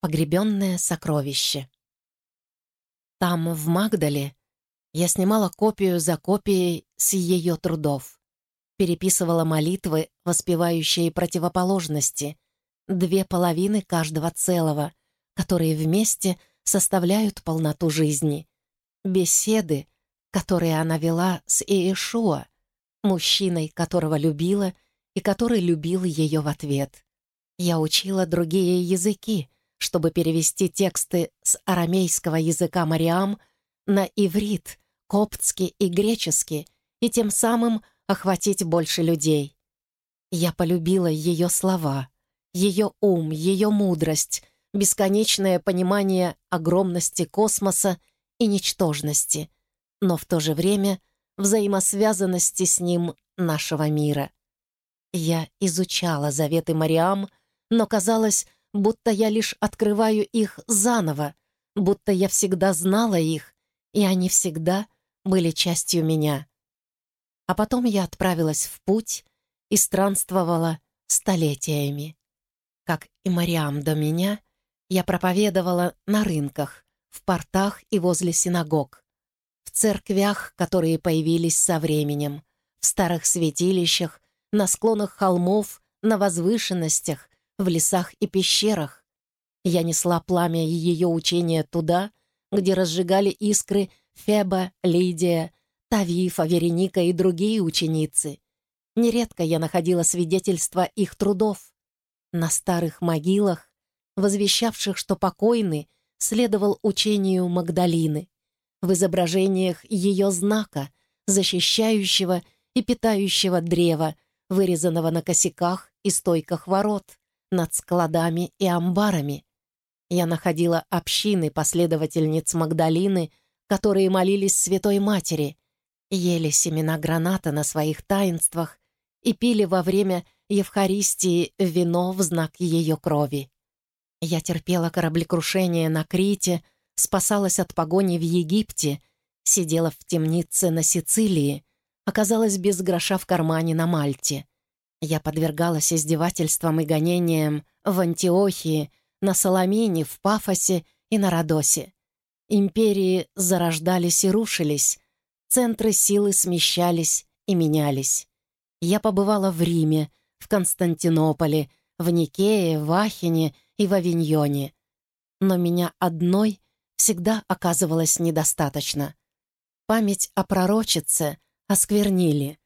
Погребенное сокровище. Там, в Магдале, я снимала копию за копией с ее трудов. Переписывала молитвы, воспевающие противоположности, две половины каждого целого, которые вместе составляют полноту жизни. Беседы, которые она вела с Иешуа, мужчиной, которого любила и который любил ее в ответ. Я учила другие языки, чтобы перевести тексты с арамейского языка Мариам на иврит, коптский и греческий, и тем самым охватить больше людей. Я полюбила ее слова, ее ум, ее мудрость, бесконечное понимание огромности космоса и ничтожности, но в то же время взаимосвязанности с ним нашего мира. Я изучала заветы Мариам, но казалось, будто я лишь открываю их заново, будто я всегда знала их, и они всегда были частью меня. А потом я отправилась в путь и странствовала столетиями. Как и Мариам до меня, я проповедовала на рынках, в портах и возле синагог, в церквях, которые появились со временем, в старых святилищах, на склонах холмов, на возвышенностях, в лесах и пещерах. Я несла пламя ее учения туда, где разжигали искры Феба, Лидия, Тавифа, Вереника и другие ученицы. Нередко я находила свидетельства их трудов. На старых могилах, возвещавших, что покойный следовал учению Магдалины, в изображениях ее знака, защищающего и питающего древа, вырезанного на косяках и стойках ворот над складами и амбарами. Я находила общины последовательниц Магдалины, которые молились Святой Матери, ели семена граната на своих таинствах и пили во время Евхаристии вино в знак ее крови. Я терпела кораблекрушение на Крите, спасалась от погони в Египте, сидела в темнице на Сицилии, оказалась без гроша в кармане на Мальте. Я подвергалась издевательствам и гонениям в Антиохии, на Соломине, в Пафосе и на Родосе. Империи зарождались и рушились, центры силы смещались и менялись. Я побывала в Риме, в Константинополе, в Никее, в Ахине и в Авиньоне. Но меня одной всегда оказывалось недостаточно. Память о пророчице осквернили.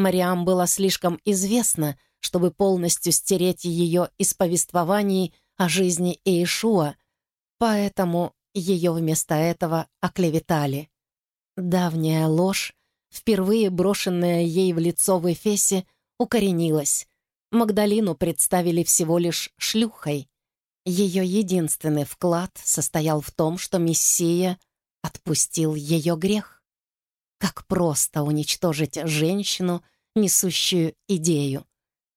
Мариам была слишком известна, чтобы полностью стереть ее из повествований о жизни Иешуа, поэтому ее вместо этого оклеветали. Давняя ложь, впервые брошенная ей в лицо в Эфесе, укоренилась. Магдалину представили всего лишь шлюхой. Ее единственный вклад состоял в том, что Мессия отпустил ее грех. Как просто уничтожить женщину, несущую идею.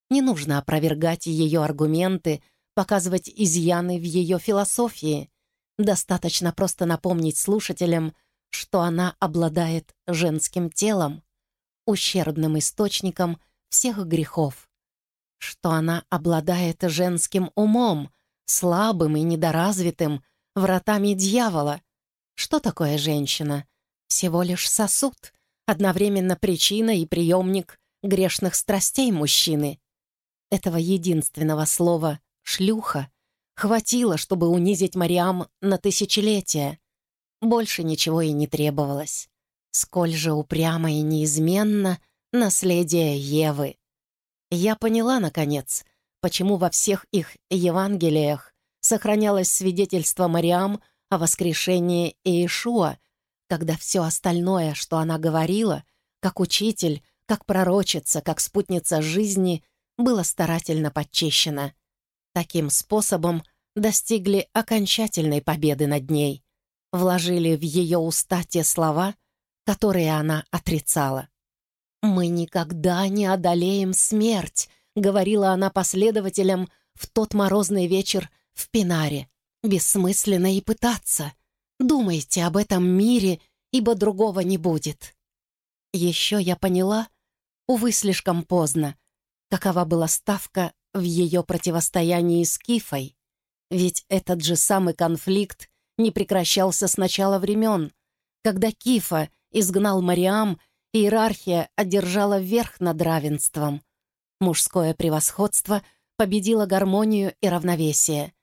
Не нужно опровергать ее аргументы, показывать изъяны в ее философии. Достаточно просто напомнить слушателям, что она обладает женским телом, ущербным источником всех грехов, что она обладает женским умом, слабым и недоразвитым, вратами дьявола. Что такое женщина? Всего лишь сосуд, одновременно причина и приемник грешных страстей мужчины. Этого единственного слова «шлюха» хватило, чтобы унизить Мариам на тысячелетия. Больше ничего и не требовалось. Сколь же упрямо и неизменно наследие Евы. Я поняла, наконец, почему во всех их Евангелиях сохранялось свидетельство Мариам о воскрешении Иешуа когда все остальное, что она говорила, как учитель, как пророчица, как спутница жизни, было старательно подчищено. Таким способом достигли окончательной победы над ней, вложили в ее уста те слова, которые она отрицала. «Мы никогда не одолеем смерть», — говорила она последователям в тот морозный вечер в Пинаре. «Бессмысленно и пытаться. Думайте об этом мире, ибо другого не будет. Еще я поняла, увы, слишком поздно, какова была ставка в ее противостоянии с Кифой. Ведь этот же самый конфликт не прекращался с начала времен. Когда Кифа изгнал Мариам, иерархия одержала верх над равенством. Мужское превосходство победило гармонию и равновесие.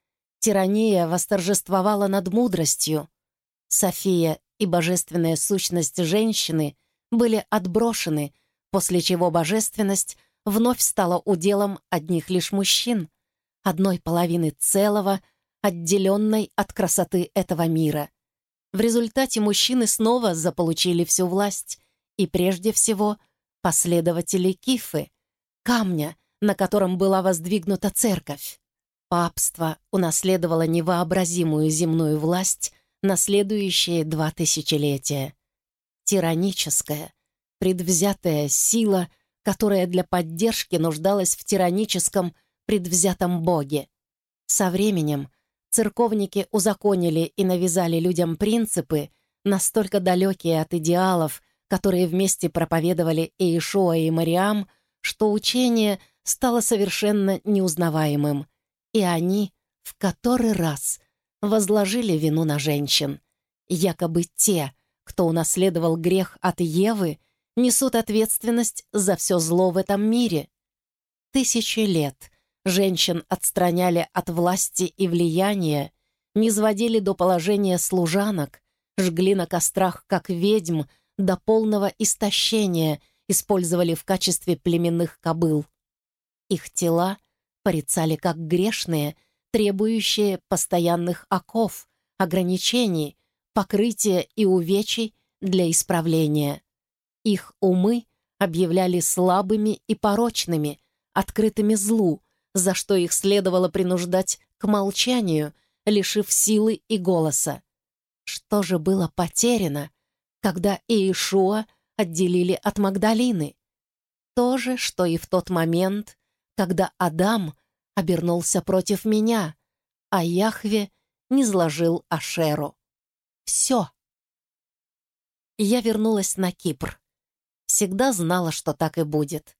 Тирания восторжествовала над мудростью. София и божественная сущность женщины были отброшены, после чего божественность вновь стала уделом одних лишь мужчин, одной половины целого, отделенной от красоты этого мира. В результате мужчины снова заполучили всю власть, и прежде всего последователи Кифы, камня, на котором была воздвигнута церковь. Папство унаследовало невообразимую земную власть на следующие два тысячелетия. Тираническая, предвзятая сила, которая для поддержки нуждалась в тираническом, предвзятом боге. Со временем церковники узаконили и навязали людям принципы, настолько далекие от идеалов, которые вместе проповедовали Иешуа и Мариам, что учение стало совершенно неузнаваемым — и они в который раз возложили вину на женщин. Якобы те, кто унаследовал грех от Евы, несут ответственность за все зло в этом мире. Тысячи лет женщин отстраняли от власти и влияния, низводили до положения служанок, жгли на кострах, как ведьм, до полного истощения использовали в качестве племенных кобыл. Их тела — порицали как грешные, требующие постоянных оков, ограничений, покрытия и увечий для исправления. Их умы объявляли слабыми и порочными, открытыми злу, за что их следовало принуждать к молчанию, лишив силы и голоса. Что же было потеряно, когда Иешуа отделили от Магдалины? То же, что и в тот момент, когда Адам обернулся против меня, а Яхве не сложил Ашеру. Все. Я вернулась на Кипр. Всегда знала, что так и будет.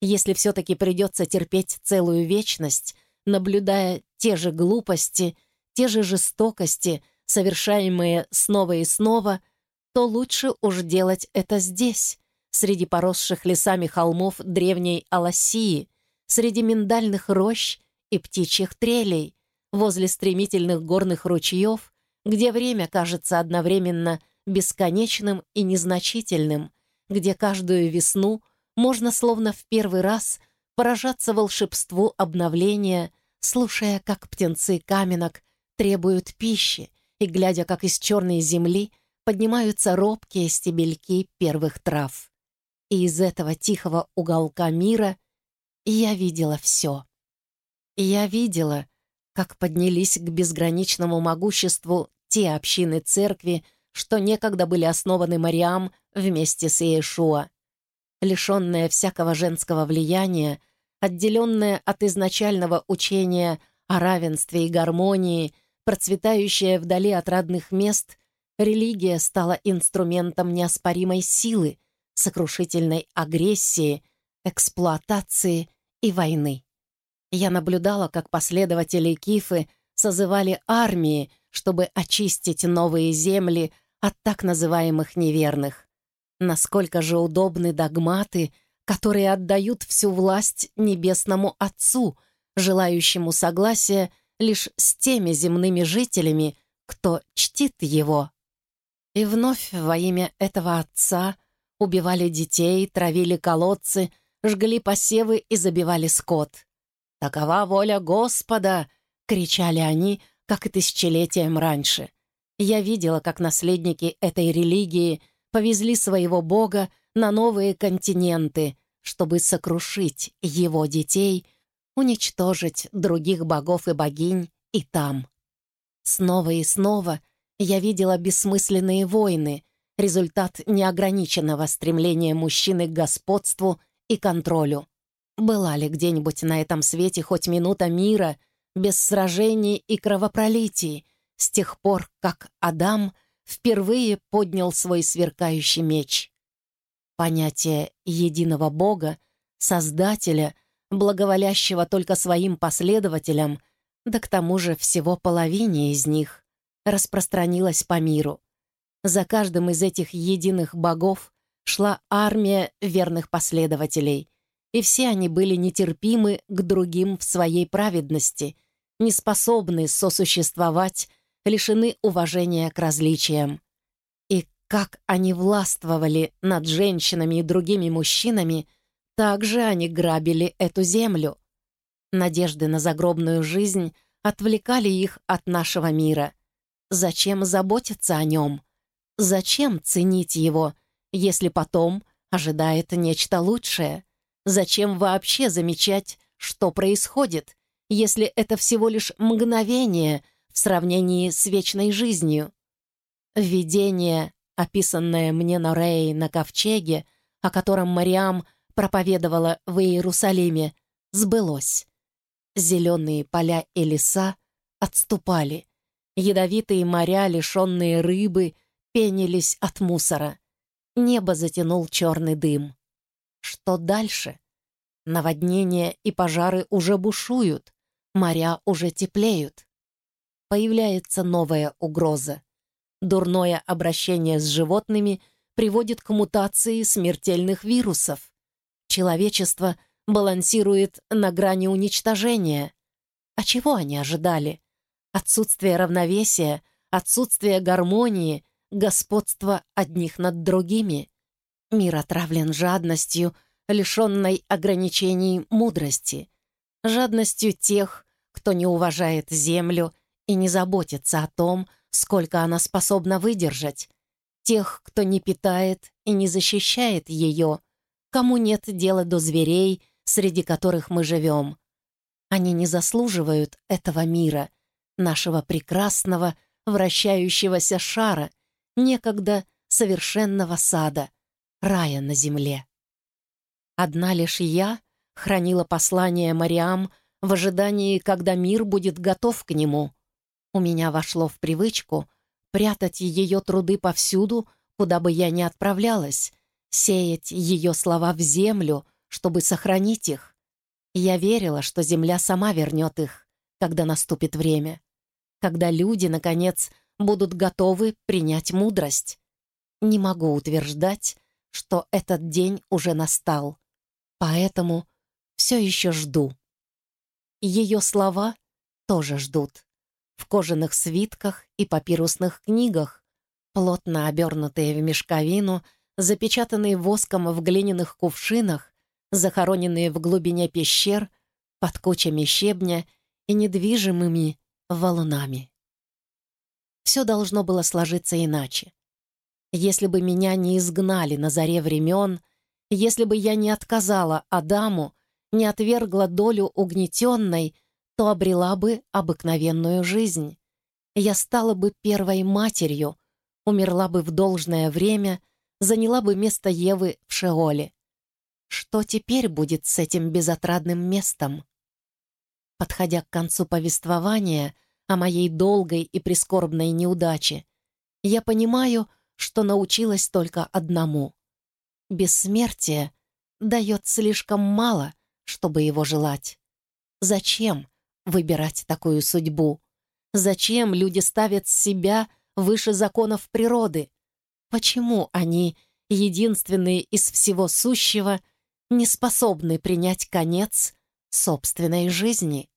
Если все-таки придется терпеть целую вечность, наблюдая те же глупости, те же жестокости, совершаемые снова и снова, то лучше уж делать это здесь, среди поросших лесами холмов древней Аласии, среди миндальных рощ и птичьих трелей, возле стремительных горных ручьев, где время кажется одновременно бесконечным и незначительным, где каждую весну можно словно в первый раз поражаться волшебству обновления, слушая, как птенцы каменок требуют пищи и глядя, как из черной земли поднимаются робкие стебельки первых трав. И из этого тихого уголка мира я видела все. Я видела, как поднялись к безграничному могуществу те общины церкви, что некогда были основаны Мариам вместе с Иешуа. Лишенная всякого женского влияния, отделенная от изначального учения о равенстве и гармонии, процветающая вдали от родных мест, религия стала инструментом неоспоримой силы, сокрушительной агрессии, эксплуатации и войны. Я наблюдала, как последователи Кифы созывали армии, чтобы очистить новые земли от так называемых неверных. Насколько же удобны догматы, которые отдают всю власть Небесному Отцу, желающему согласия лишь с теми земными жителями, кто чтит его. И вновь во имя этого Отца убивали детей, травили колодцы — жгли посевы и забивали скот. «Такова воля Господа!» — кричали они, как и тысячелетием раньше. Я видела, как наследники этой религии повезли своего Бога на новые континенты, чтобы сокрушить его детей, уничтожить других богов и богинь и там. Снова и снова я видела бессмысленные войны, результат неограниченного стремления мужчины к господству и контролю. Была ли где-нибудь на этом свете хоть минута мира без сражений и кровопролитий с тех пор, как Адам впервые поднял свой сверкающий меч? Понятие единого Бога, Создателя, благоволящего только своим последователям, Да к тому же всего половине из них распространилась по миру. За каждым из этих единых богов шла армия верных последователей, и все они были нетерпимы к другим в своей праведности, неспособны сосуществовать, лишены уважения к различиям. И как они властвовали над женщинами и другими мужчинами, так же они грабили эту землю. Надежды на загробную жизнь отвлекали их от нашего мира. Зачем заботиться о нем? Зачем ценить его, если потом ожидает нечто лучшее? Зачем вообще замечать, что происходит, если это всего лишь мгновение в сравнении с вечной жизнью? Видение, описанное мне на Рей на ковчеге, о котором Мариам проповедовала в Иерусалиме, сбылось. Зеленые поля и леса отступали. Ядовитые моря, лишенные рыбы, пенились от мусора. Небо затянул черный дым. Что дальше? Наводнения и пожары уже бушуют, моря уже теплеют. Появляется новая угроза. Дурное обращение с животными приводит к мутации смертельных вирусов. Человечество балансирует на грани уничтожения. А чего они ожидали? Отсутствие равновесия, отсутствие гармонии, господство одних над другими. Мир отравлен жадностью, лишенной ограничений мудрости, жадностью тех, кто не уважает землю и не заботится о том, сколько она способна выдержать, тех, кто не питает и не защищает ее, кому нет дела до зверей, среди которых мы живем. Они не заслуживают этого мира, нашего прекрасного, вращающегося шара, некогда совершенного сада, рая на земле. Одна лишь я хранила послание Мариам в ожидании, когда мир будет готов к нему. У меня вошло в привычку прятать ее труды повсюду, куда бы я ни отправлялась, сеять ее слова в землю, чтобы сохранить их. Я верила, что земля сама вернет их, когда наступит время, когда люди, наконец, будут готовы принять мудрость. Не могу утверждать, что этот день уже настал, поэтому все еще жду. Ее слова тоже ждут. В кожаных свитках и папирусных книгах, плотно обернутые в мешковину, запечатанные воском в глиняных кувшинах, захороненные в глубине пещер, под кучами щебня и недвижимыми валунами. Все должно было сложиться иначе. Если бы меня не изгнали на заре времен, если бы я не отказала Адаму, не отвергла долю угнетенной, то обрела бы обыкновенную жизнь. Я стала бы первой матерью, умерла бы в должное время, заняла бы место Евы в Шеоле. Что теперь будет с этим безотрадным местом? Подходя к концу повествования, о моей долгой и прискорбной неудаче, я понимаю, что научилась только одному. Бессмертие дает слишком мало, чтобы его желать. Зачем выбирать такую судьбу? Зачем люди ставят себя выше законов природы? Почему они, единственные из всего сущего, не способны принять конец собственной жизни?